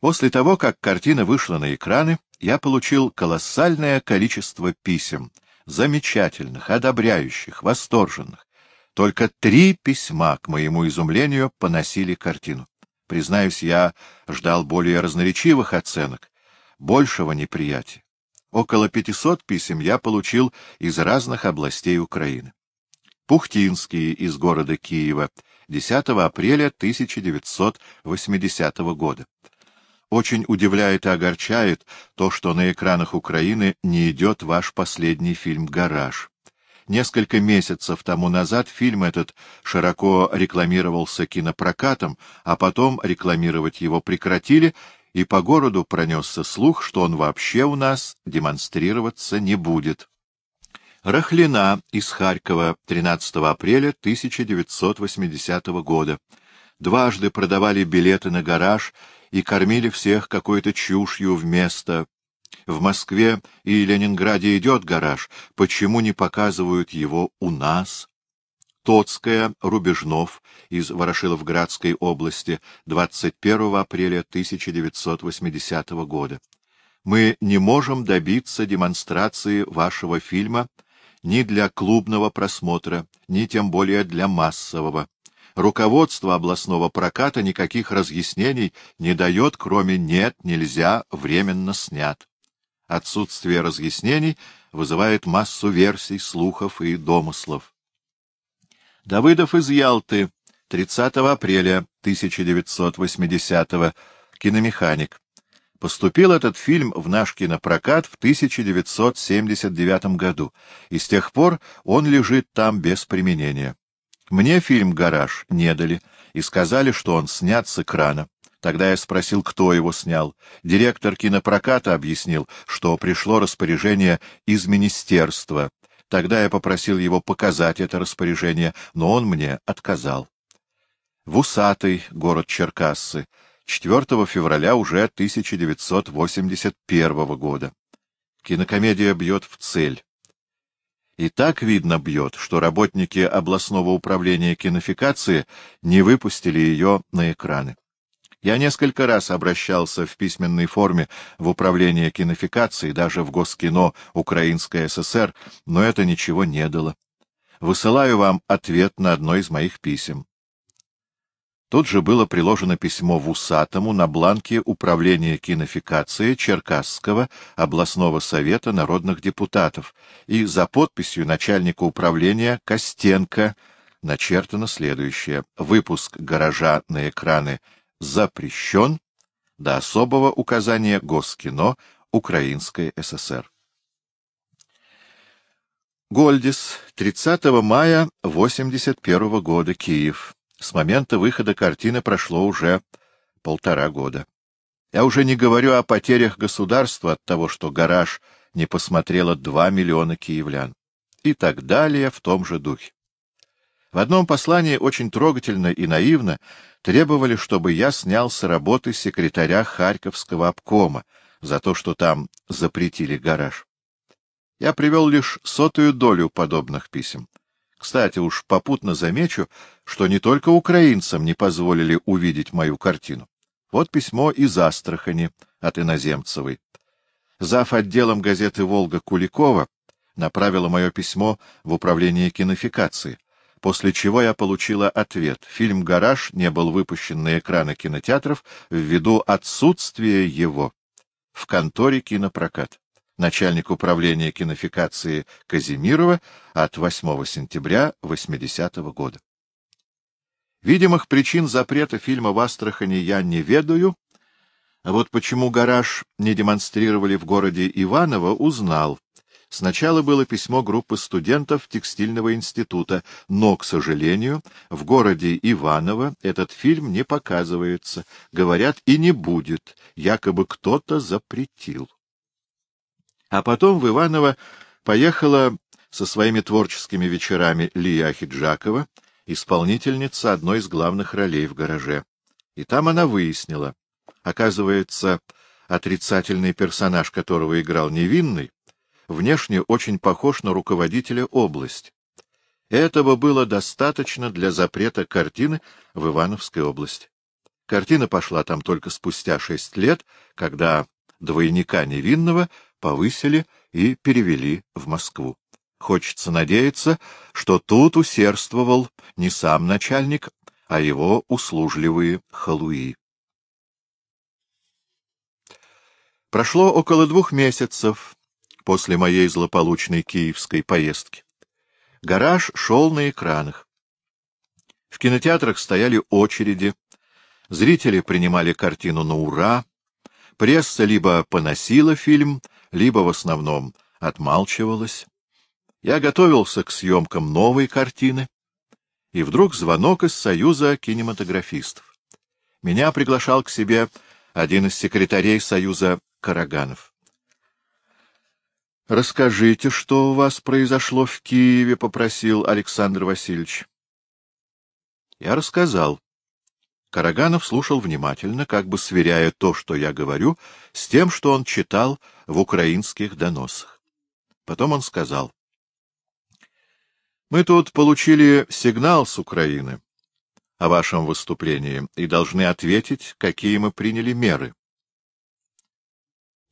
После того, как картина вышла на экраны, я получил колоссальное количество писем, замечательных, одобряющих, восторженных. Только три письма, к моему изумлению, поносили картину. Признаюсь, я ждал более разноречивых оценок, большего неприятия. Около 500 писем я получил из разных областей Украины. Пухтинский из города Киева, 10 апреля 1980 года. Очень удивляет и огорчает то, что на экранах Украины не идет ваш последний фильм «Гараж». Несколько месяцев тому назад фильм этот широко рекламировался кинопрокатом, а потом рекламировать его прекратили, и по городу пронесся слух, что он вообще у нас демонстрироваться не будет. Рахлина из Харькова 13 апреля 1980 года. Дважды продавали билеты на гараж и кормили всех какой-то чушью вместо. В Москве и Ленинграде идет гараж, почему не показывают его у нас? Тоцкая, Рубежнов из Ворошиловградской области, 21 апреля 1980 года. Мы не можем добиться демонстрации вашего фильма ни для клубного просмотра, ни тем более для массового. Руководство областного проката никаких разъяснений не дает, кроме «нет, нельзя, временно снят». Отсутствие разъяснений вызывает массу версий, слухов и домыслов. Давыдов из Ялты, 30 апреля 1980 киномеханик. Поступил этот фильм в наш кинопрокат в 1979 году, и с тех пор он лежит там без применения. Мне фильм «Гараж» не дали и сказали, что он снят с экрана. Тогда я спросил, кто его снял. Директор кинопроката объяснил, что пришло распоряжение из министерства. Тогда я попросил его показать это распоряжение, но он мне отказал. В Усатый, город Черкассы, 4 февраля уже 1981 года. Кинокомедия бьет в цель. И так видно бьет, что работники областного управления кинофикации не выпустили ее на экраны. Я несколько раз обращался в письменной форме в управление кинофикации, даже в Госкино Украинской ССР, но это ничего не дало. Высылаю вам ответ на одно из моих писем. Тут же было приложено письмо в Усатому на бланке Управления кинофикации Черкасского областного совета народных депутатов, и за подписью начальника управления Костенко начертано следующее. Выпуск гаража на экраны запрещен до особого указания Госкино Украинской ССР. Гольдис, 30 мая 81 года, Киев. С момента выхода картины прошло уже полтора года. Я уже не говорю о потерях государства от того, что гараж не посмотрело два миллиона киевлян. И так далее в том же духе. В одном послании очень трогательно и наивно требовали, чтобы я снял с работы секретаря Харьковского обкома за то, что там запретили гараж. Я привел лишь сотую долю подобных писем. Кстати, уж попутно замечу, что не только украинцам не позволили увидеть мою картину. Вот письмо из Астрахани от Иноземцевой. Зав. отделом газеты «Волга» Куликова направила мое письмо в управление кинофикации, после чего я получила ответ. Фильм «Гараж» не был выпущен на экраны кинотеатров ввиду отсутствия его в конторе кинопрокат начальник управления кинофикации Казимирова от 8 сентября 80 -го года. Видимых причин запрета фильма в Астрахани я не ведаю, а вот почему гараж не демонстрировали в городе Иваново, узнал. Сначала было письмо группы студентов текстильного института, но, к сожалению, в городе Иваново этот фильм не показывается, говорят, и не будет, якобы кто-то запретил. А потом в Иваново поехала со своими творческими вечерами Лия Ахиджакова, исполнительница одной из главных ролей в гараже. И там она выяснила. Оказывается, отрицательный персонаж, которого играл невинный, внешне очень похож на руководителя области. Этого было достаточно для запрета картины в Ивановской области. Картина пошла там только спустя шесть лет, когда двойника невинного повысили и перевели в Москву. Хочется надеяться, что тут усердствовал не сам начальник, а его услужливые халуи. Прошло около двух месяцев после моей злополучной киевской поездки. Гараж шел на экранах. В кинотеатрах стояли очереди, зрители принимали картину на ура, пресса либо поносила фильм, либо в основном отмалчивалась. Я готовился к съемкам новой картины, и вдруг звонок из Союза кинематографистов. Меня приглашал к себе один из секретарей Союза Караганов. «Расскажите, что у вас произошло в Киеве», — попросил Александр Васильевич. Я рассказал. Караганов слушал внимательно, как бы сверяя то, что я говорю, с тем, что он читал в украинских доносах. Потом он сказал. Мы тут получили сигнал с Украины о вашем выступлении и должны ответить, какие мы приняли меры.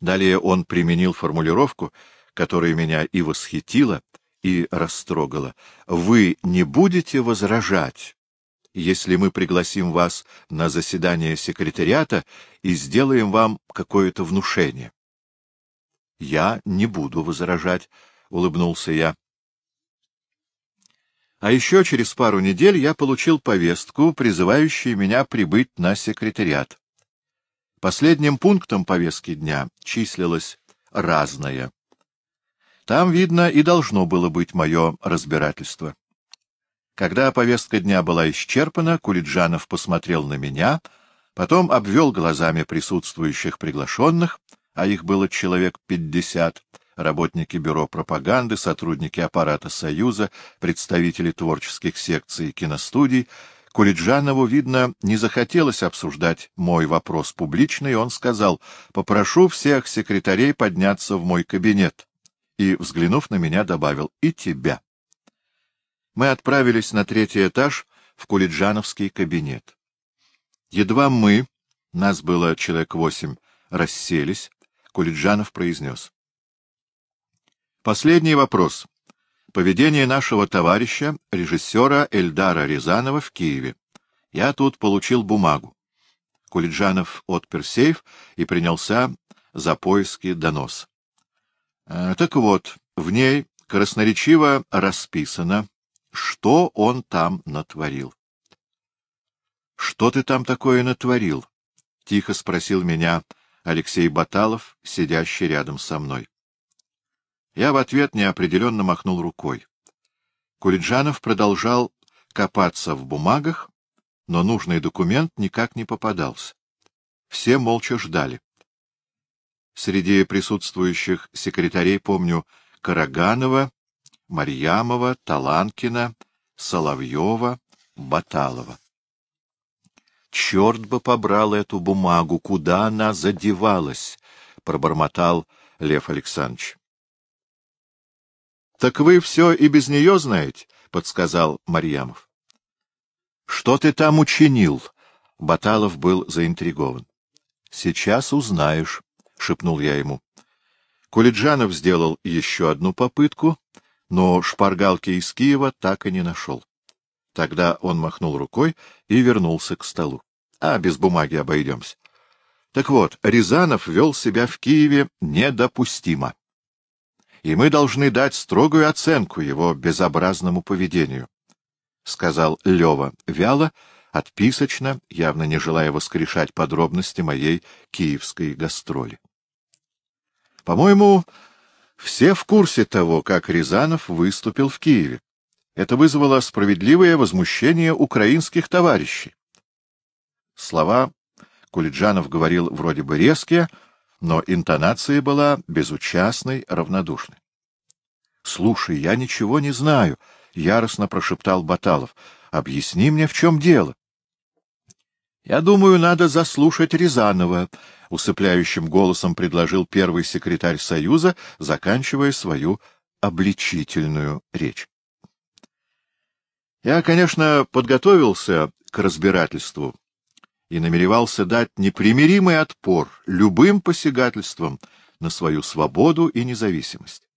Далее он применил формулировку, которая меня и восхитила, и растрогала. Вы не будете возражать, если мы пригласим вас на заседание секретариата и сделаем вам какое-то внушение. — Я не буду возражать, — улыбнулся я. А еще через пару недель я получил повестку, призывающую меня прибыть на секретариат. Последним пунктом повестки дня числилось «разное». Там, видно, и должно было быть мое разбирательство. Когда повестка дня была исчерпана, Кулиджанов посмотрел на меня, потом обвел глазами присутствующих приглашенных, а их было человек пятьдесят, работники бюро пропаганды, сотрудники аппарата Союза, представители творческих секций и киностудий. Кулиджанову, видно, не захотелось обсуждать мой вопрос публично, и он сказал, «Попрошу всех секретарей подняться в мой кабинет». И, взглянув на меня, добавил, «И тебя». Мы отправились на третий этаж в Кулиджановский кабинет. Едва мы, нас было человек восемь, расселись, Кулиджанов произнес. Последний вопрос. Поведение нашего товарища, режиссера Эльдара Рязанова в Киеве. Я тут получил бумагу. Кулиджанов отпер сейф и принялся за поиски донос. Э, так вот, в ней красноречиво расписано, что он там натворил. — Что ты там такое натворил? — тихо спросил меня Алексей Баталов, сидящий рядом со мной. Я в ответ неопределенно махнул рукой. Кулиджанов продолжал копаться в бумагах, но нужный документ никак не попадался. Все молча ждали. Среди присутствующих секретарей помню Караганова, Марьямова, Таланкина, Соловьева, Баталова. Черт бы побрал эту бумагу, куда она задевалась, — пробормотал Лев Александрович. — Так вы все и без нее знаете? — подсказал Марьямов. — Что ты там учинил? — Баталов был заинтригован. — Сейчас узнаешь, — шепнул я ему. Кулиджанов сделал еще одну попытку, но шпаргалки из Киева так и не нашел. Тогда он махнул рукой и вернулся к столу. А, без бумаги обойдемся. Так вот, Рязанов вел себя в Киеве недопустимо и мы должны дать строгую оценку его безобразному поведению, — сказал Лева вяло, отписочно, явно не желая воскрешать подробности моей киевской гастроли. По-моему, все в курсе того, как Рязанов выступил в Киеве. Это вызвало справедливое возмущение украинских товарищей. Слова Кулиджанов говорил вроде бы резкие, но интонация была безучастной, равнодушной. — Слушай, я ничего не знаю, — яростно прошептал Баталов. — Объясни мне, в чем дело. — Я думаю, надо заслушать Рязанова, — усыпляющим голосом предложил первый секретарь Союза, заканчивая свою обличительную речь. Я, конечно, подготовился к разбирательству и намеревался дать непримиримый отпор любым посягательствам на свою свободу и независимость.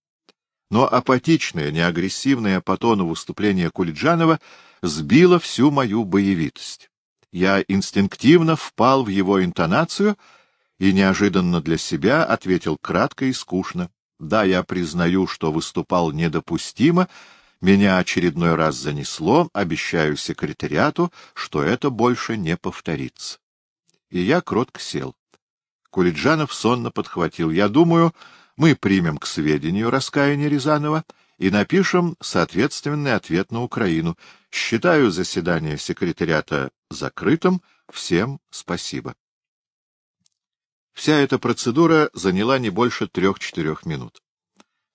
Но апатичное, неагрессивное по тону выступление Кулиджанова сбило всю мою боевитость. Я инстинктивно впал в его интонацию и неожиданно для себя ответил кратко и скучно. Да, я признаю, что выступал недопустимо, меня очередной раз занесло, обещаю секретариату, что это больше не повторится. И я кротко сел. Кулиджанов сонно подхватил. Я думаю, мы примем к сведению раскаяние Рязанова и напишем соответственный ответ на Украину. Считаю заседание секретариата закрытым. Всем спасибо. Вся эта процедура заняла не больше трех-четырех минут.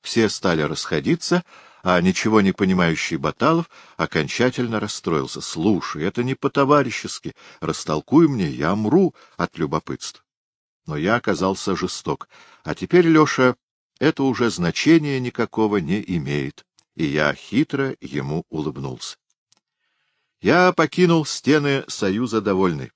Все стали расходиться, а ничего не понимающий Баталов окончательно расстроился. — Слушай, это не по-товарищески. Растолкуй мне, я мру от любопытства. Но я оказался жесток. А теперь, Леша, это уже значения никакого не имеет. И я хитро ему улыбнулся. Я покинул стены Союза довольный.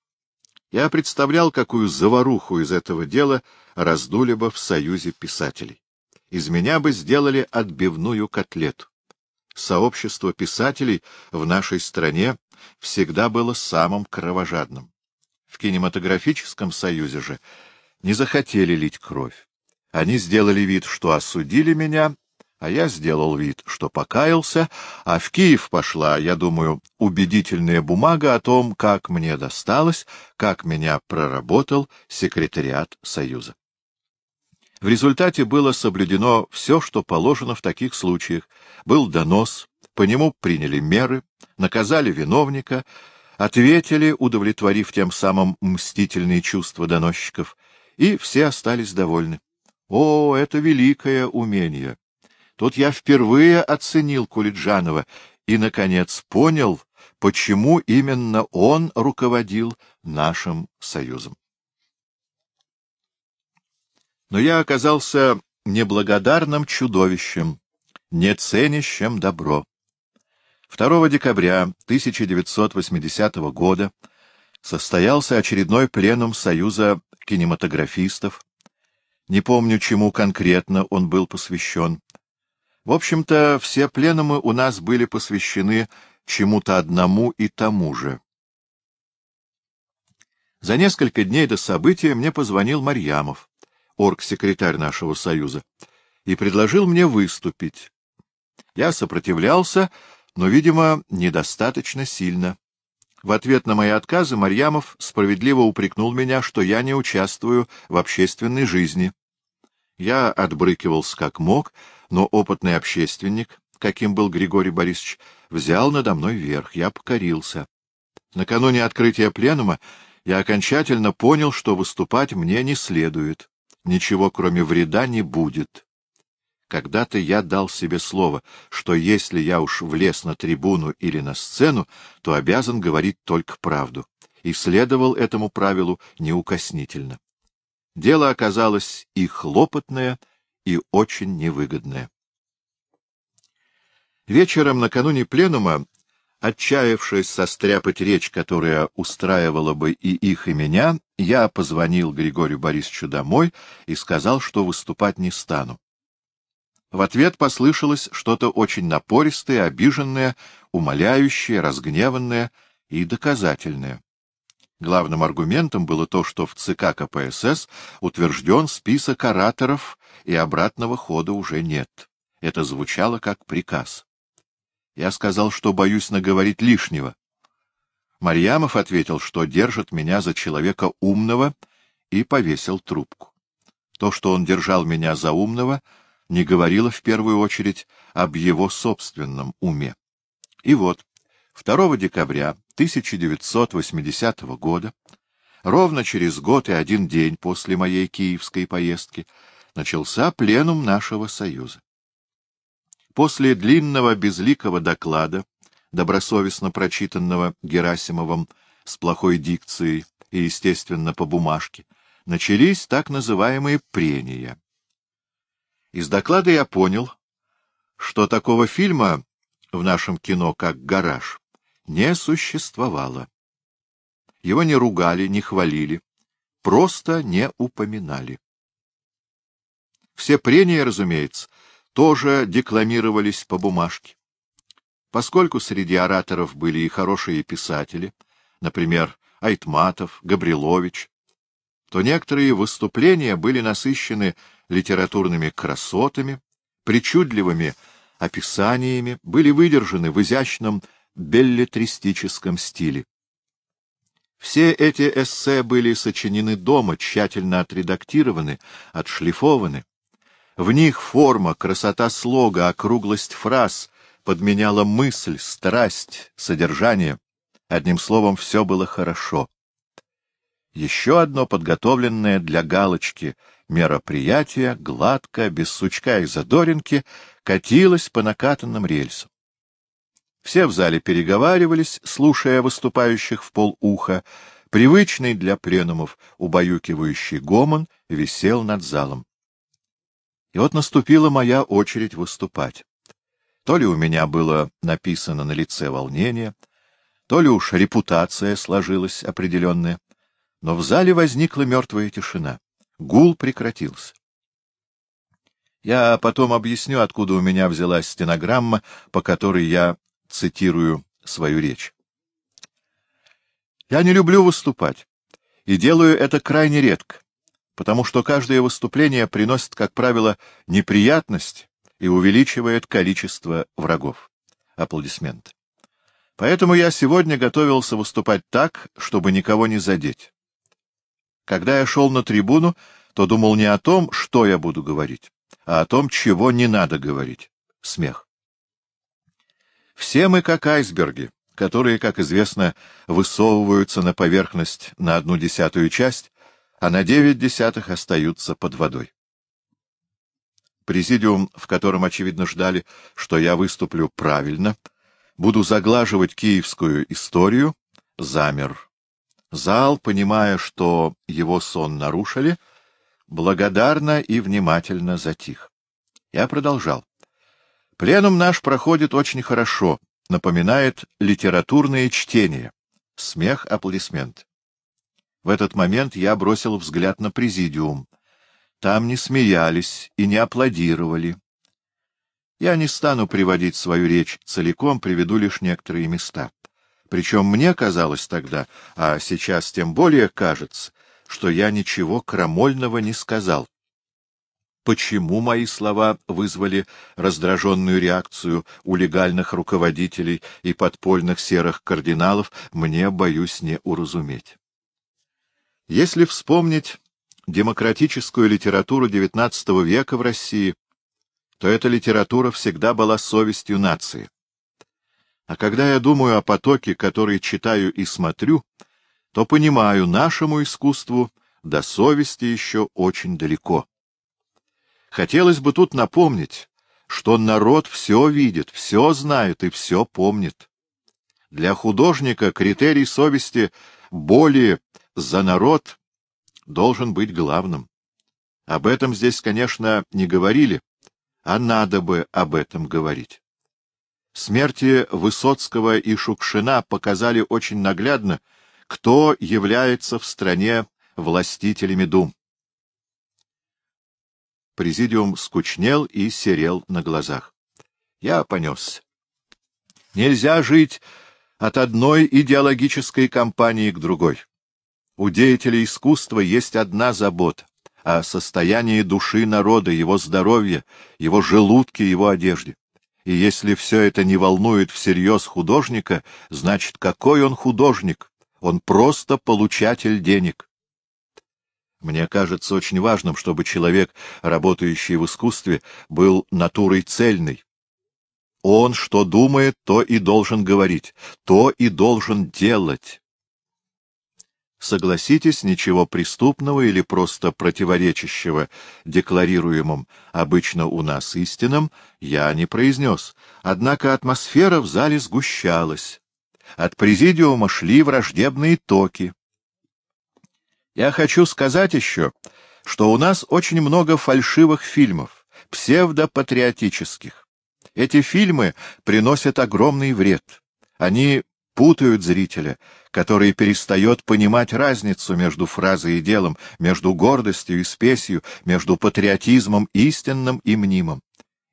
Я представлял, какую заваруху из этого дела раздули бы в Союзе писателей из меня бы сделали отбивную котлету. Сообщество писателей в нашей стране всегда было самым кровожадным. В кинематографическом союзе же не захотели лить кровь. Они сделали вид, что осудили меня, а я сделал вид, что покаялся, а в Киев пошла, я думаю, убедительная бумага о том, как мне досталось, как меня проработал секретариат Союза. В результате было соблюдено все, что положено в таких случаях. Был донос, по нему приняли меры, наказали виновника, ответили, удовлетворив тем самым мстительные чувства доносчиков, и все остались довольны. О, это великое умение! Тут я впервые оценил Кулиджанова и, наконец, понял, почему именно он руководил нашим союзом но я оказался неблагодарным чудовищем, не ценящим добро. 2 декабря 1980 года состоялся очередной пленум Союза кинематографистов. Не помню, чему конкретно он был посвящен. В общем-то, все пленумы у нас были посвящены чему-то одному и тому же. За несколько дней до события мне позвонил Марьямов оргсекретарь нашего союза, и предложил мне выступить. Я сопротивлялся, но, видимо, недостаточно сильно. В ответ на мои отказы Марьямов справедливо упрекнул меня, что я не участвую в общественной жизни. Я отбрыкивался как мог, но опытный общественник, каким был Григорий Борисович, взял надо мной верх, я покорился. Накануне открытия пленума я окончательно понял, что выступать мне не следует ничего кроме вреда не будет. Когда-то я дал себе слово, что если я уж влез на трибуну или на сцену, то обязан говорить только правду, и следовал этому правилу неукоснительно. Дело оказалось и хлопотное, и очень невыгодное. Вечером накануне пленума Отчаявшись состряпать речь, которая устраивала бы и их, и меня, я позвонил Григорию Борисовичу домой и сказал, что выступать не стану. В ответ послышалось что-то очень напористое, обиженное, умоляющее, разгневанное и доказательное. Главным аргументом было то, что в ЦК КПСС утвержден список ораторов, и обратного хода уже нет. Это звучало как приказ. Я сказал, что боюсь наговорить лишнего. Марьямов ответил, что держит меня за человека умного, и повесил трубку. То, что он держал меня за умного, не говорило в первую очередь об его собственном уме. И вот, 2 декабря 1980 года, ровно через год и один день после моей киевской поездки, начался пленум нашего союза. После длинного безликого доклада, добросовестно прочитанного Герасимовым с плохой дикцией и, естественно, по бумажке, начались так называемые прения. Из доклада я понял, что такого фильма в нашем кино, как «Гараж», не существовало. его не ругали, не хвалили, просто не упоминали. Все прения, разумеется, тоже декламировались по бумажке. Поскольку среди ораторов были и хорошие писатели, например, Айтматов, Габрилович, то некоторые выступления были насыщены литературными красотами, причудливыми описаниями, были выдержаны в изящном беллетристическом стиле. Все эти эссе были сочинены дома, тщательно отредактированы, отшлифованы. В них форма, красота слога, округлость фраз подменяла мысль, страсть, содержание. Одним словом, все было хорошо. Еще одно подготовленное для галочки мероприятие, гладко, без сучка и задоринки, катилось по накатанным рельсам. Все в зале переговаривались, слушая выступающих в полуха. Привычный для пленумов убаюкивающий гомон висел над залом. И вот наступила моя очередь выступать. То ли у меня было написано на лице волнение, то ли уж репутация сложилась определенная, но в зале возникла мертвая тишина. Гул прекратился. Я потом объясню, откуда у меня взялась стенограмма, по которой я цитирую свою речь. Я не люблю выступать, и делаю это крайне редко, потому что каждое выступление приносит, как правило, неприятность и увеличивает количество врагов. Аплодисменты. Поэтому я сегодня готовился выступать так, чтобы никого не задеть. Когда я шел на трибуну, то думал не о том, что я буду говорить, а о том, чего не надо говорить. Смех. Все мы как айсберги, которые, как известно, высовываются на поверхность на одну десятую часть, а на девять десятых остаются под водой. Президиум, в котором, очевидно, ждали, что я выступлю правильно, буду заглаживать киевскую историю, замер. Зал, понимая, что его сон нарушили, благодарно и внимательно затих. Я продолжал. Пленум наш проходит очень хорошо, напоминает литературное чтение. Смех, аплодисмент. В этот момент я бросил взгляд на президиум. Там не смеялись и не аплодировали. Я не стану приводить свою речь целиком, приведу лишь некоторые места. Причем мне казалось тогда, а сейчас тем более кажется, что я ничего крамольного не сказал. Почему мои слова вызвали раздраженную реакцию у легальных руководителей и подпольных серых кардиналов, мне, боюсь, не уразуметь. Если вспомнить демократическую литературу XIX века в России, то эта литература всегда была совестью нации. А когда я думаю о потоке, который читаю и смотрю, то понимаю, нашему искусству до совести еще очень далеко. Хотелось бы тут напомнить, что народ все видит, все знает и все помнит. Для художника критерий совести более за народ должен быть главным. Об этом здесь, конечно, не говорили, а надо бы об этом говорить. Смерти Высоцкого и Шукшина показали очень наглядно, кто является в стране властителями дум. Президиум скучнел и серел на глазах. Я понесся. Нельзя жить от одной идеологической кампании к другой. У деятелей искусства есть одна забота — о состоянии души народа, его здоровье, его желудке, его одежде. И если все это не волнует всерьез художника, значит, какой он художник? Он просто получатель денег. Мне кажется очень важным, чтобы человек, работающий в искусстве, был натурой цельной. Он что думает, то и должен говорить, то и должен делать. Согласитесь, ничего преступного или просто противоречащего декларируемым обычно у нас истинам я не произнес, однако атмосфера в зале сгущалась. От президиума шли враждебные токи. Я хочу сказать еще, что у нас очень много фальшивых фильмов, псевдопатриотических. Эти фильмы приносят огромный вред. Они путают зрителя, который перестает понимать разницу между фразой и делом, между гордостью и спесью, между патриотизмом истинным и мнимым.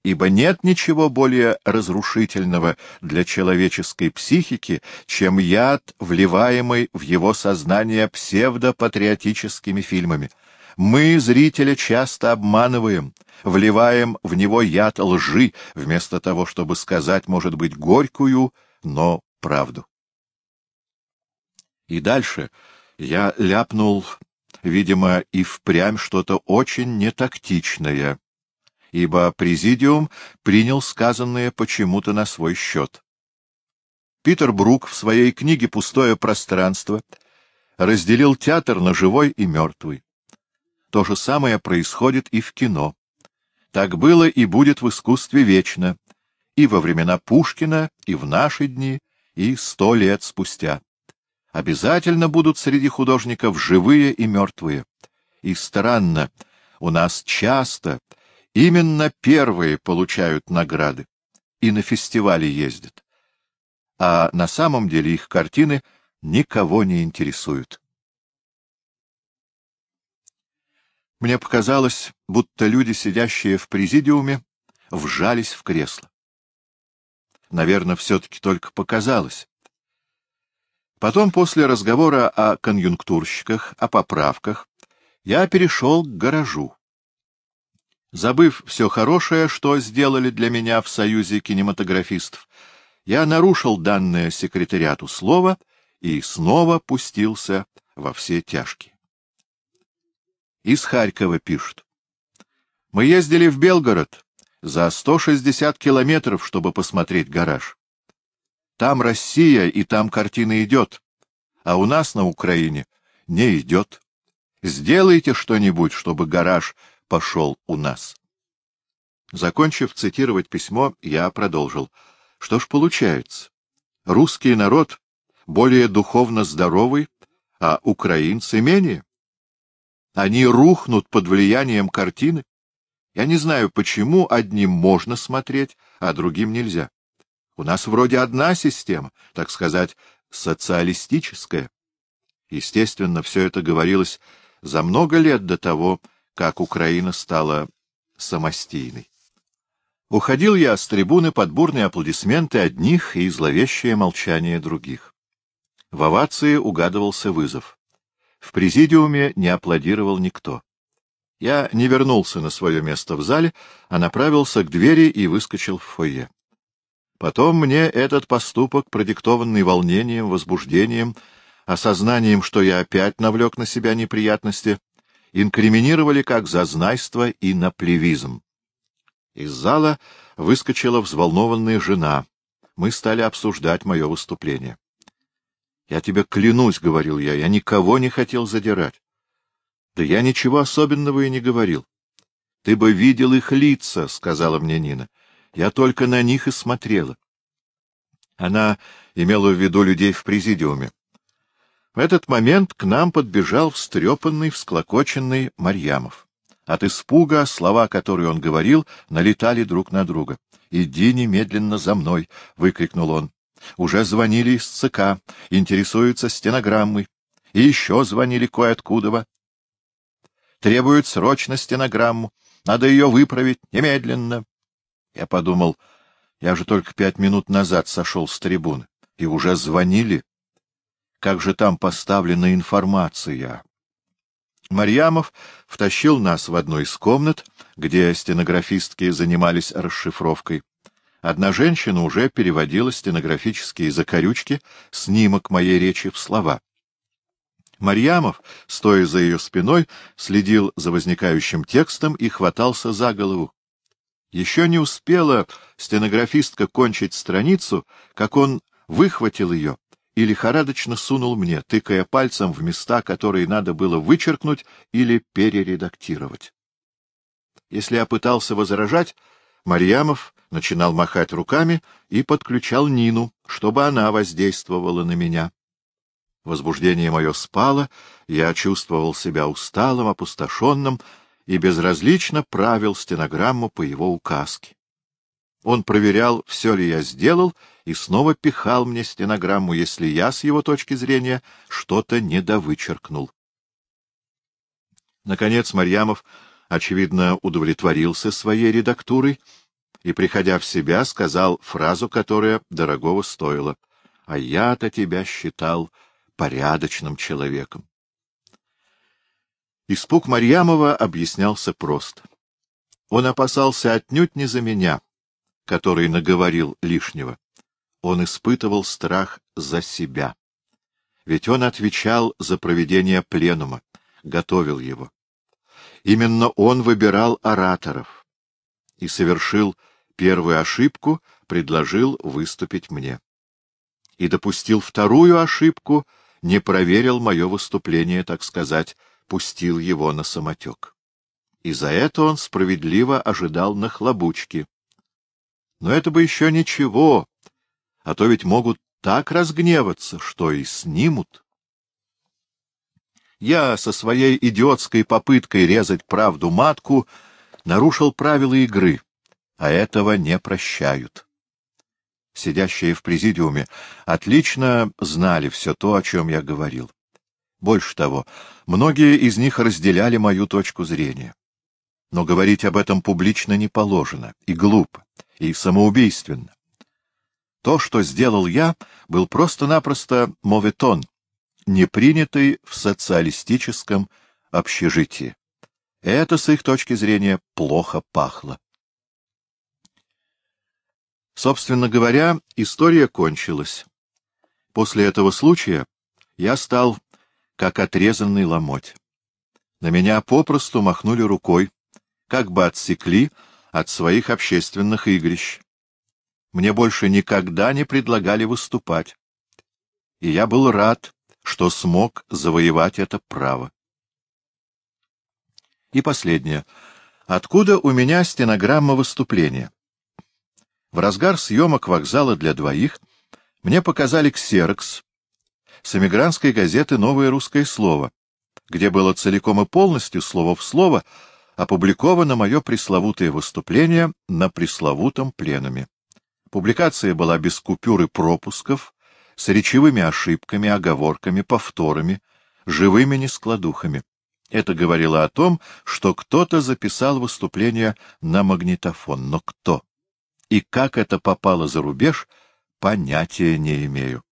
Ибо нет ничего более разрушительного для человеческой психики, чем яд, вливаемый в его сознание псевдопатриотическими фильмами. Мы, зрителя, часто обманываем, вливаем в него яд лжи, вместо того, чтобы сказать, может быть, горькую, но правду. И дальше я ляпнул, видимо, и впрямь что-то очень нетактичное, ибо президиум принял сказанное почему-то на свой счет. Питер Брук в своей книге «Пустое пространство» разделил театр на живой и мертвый. То же самое происходит и в кино. Так было и будет в искусстве вечно, и во времена Пушкина, и в наши дни, и сто лет спустя. Обязательно будут среди художников живые и мертвые. И странно, у нас часто именно первые получают награды и на фестивали ездят. А на самом деле их картины никого не интересуют. Мне показалось, будто люди, сидящие в президиуме, вжались в кресло. Наверное, все-таки только показалось. Потом, после разговора о конъюнктурщиках, о поправках, я перешел к гаражу. Забыв все хорошее, что сделали для меня в Союзе кинематографистов, я нарушил данное секретариату слово и снова пустился во все тяжкие. Из Харькова пишут. Мы ездили в Белгород за 160 километров, чтобы посмотреть гараж. Там Россия, и там картина идет, а у нас на Украине не идет. Сделайте что-нибудь, чтобы гараж пошел у нас. Закончив цитировать письмо, я продолжил. Что ж получается? Русский народ более духовно здоровый, а украинцы менее. Они рухнут под влиянием картины. Я не знаю, почему одним можно смотреть, а другим нельзя. У нас вроде одна система, так сказать, социалистическая. Естественно, все это говорилось за много лет до того, как Украина стала самостийной. Уходил я с трибуны под бурные аплодисменты одних и зловещее молчание других. В овации угадывался вызов. В президиуме не аплодировал никто. Я не вернулся на свое место в зале, а направился к двери и выскочил в фойе. Потом мне этот поступок, продиктованный волнением, возбуждением, осознанием, что я опять навлек на себя неприятности, инкриминировали как зазнайство и наплевизм. Из зала выскочила взволнованная жена. Мы стали обсуждать мое выступление. — Я тебе клянусь, — говорил я, — я никого не хотел задирать. — Да я ничего особенного и не говорил. — Ты бы видел их лица, — сказала мне Нина. Я только на них и смотрела. Она имела в виду людей в президиуме. В этот момент к нам подбежал встрепанный, всклокоченный Марьямов. От испуга слова, которые он говорил, налетали друг на друга. — Иди немедленно за мной! — выкрикнул он. — Уже звонили из ЦК, интересуются стенограммой. И еще звонили кое-откуда. Требуют срочно стенограмму. Надо ее выправить немедленно. Я подумал, я же только пять минут назад сошел с трибуны, и уже звонили. Как же там поставлена информация? Марьямов втащил нас в одну из комнат, где стенографистки занимались расшифровкой. Одна женщина уже переводила стенографические закорючки, снимок моей речи в слова. Марьямов, стоя за ее спиной, следил за возникающим текстом и хватался за голову. Еще не успела стенографистка кончить страницу, как он выхватил ее и лихорадочно сунул мне, тыкая пальцем в места, которые надо было вычеркнуть или перередактировать. Если я пытался возражать, Марьямов начинал махать руками и подключал Нину, чтобы она воздействовала на меня. Возбуждение мое спало, я чувствовал себя усталым, опустошенным, и безразлично правил стенограмму по его указке. Он проверял, все ли я сделал, и снова пихал мне стенограмму, если я, с его точки зрения, что-то недовычеркнул. Наконец Марьямов, очевидно, удовлетворился своей редактурой и, приходя в себя, сказал фразу, которая дорогого стоила. «А я-то тебя считал порядочным человеком». Испуг Марьямова объяснялся просто. Он опасался отнюдь не за меня, который наговорил лишнего. Он испытывал страх за себя. Ведь он отвечал за проведение пленума, готовил его. Именно он выбирал ораторов и совершил первую ошибку, предложил выступить мне. И допустил вторую ошибку, не проверил мое выступление, так сказать, пустил его на самотек. И за это он справедливо ожидал нахлобучки. Но это бы еще ничего, а то ведь могут так разгневаться, что и снимут. Я со своей идиотской попыткой резать правду матку нарушил правила игры, а этого не прощают. Сидящие в президиуме отлично знали все то, о чем я говорил. Больше того, многие из них разделяли мою точку зрения. Но говорить об этом публично не положено, и глупо, и самоубийственно. То, что сделал я, был просто-напросто моветон, не принятый в социалистическом общежитии. Это, с их точки зрения, плохо пахло. Собственно говоря, история кончилась. После этого случая я стал как отрезанный ломоть. На меня попросту махнули рукой, как бы отсекли от своих общественных игрищ. Мне больше никогда не предлагали выступать. И я был рад, что смог завоевать это право. И последнее. Откуда у меня стенограмма выступления? В разгар съемок вокзала для двоих мне показали ксерокс с эмигрантской газеты «Новое русское слово», где было целиком и полностью, слово в слово, опубликовано мое пресловутое выступление на пресловутом пленуме. Публикация была без купюр и пропусков, с речевыми ошибками, оговорками, повторами, живыми нескладухами. Это говорило о том, что кто-то записал выступление на магнитофон. Но кто? И как это попало за рубеж, понятия не имею.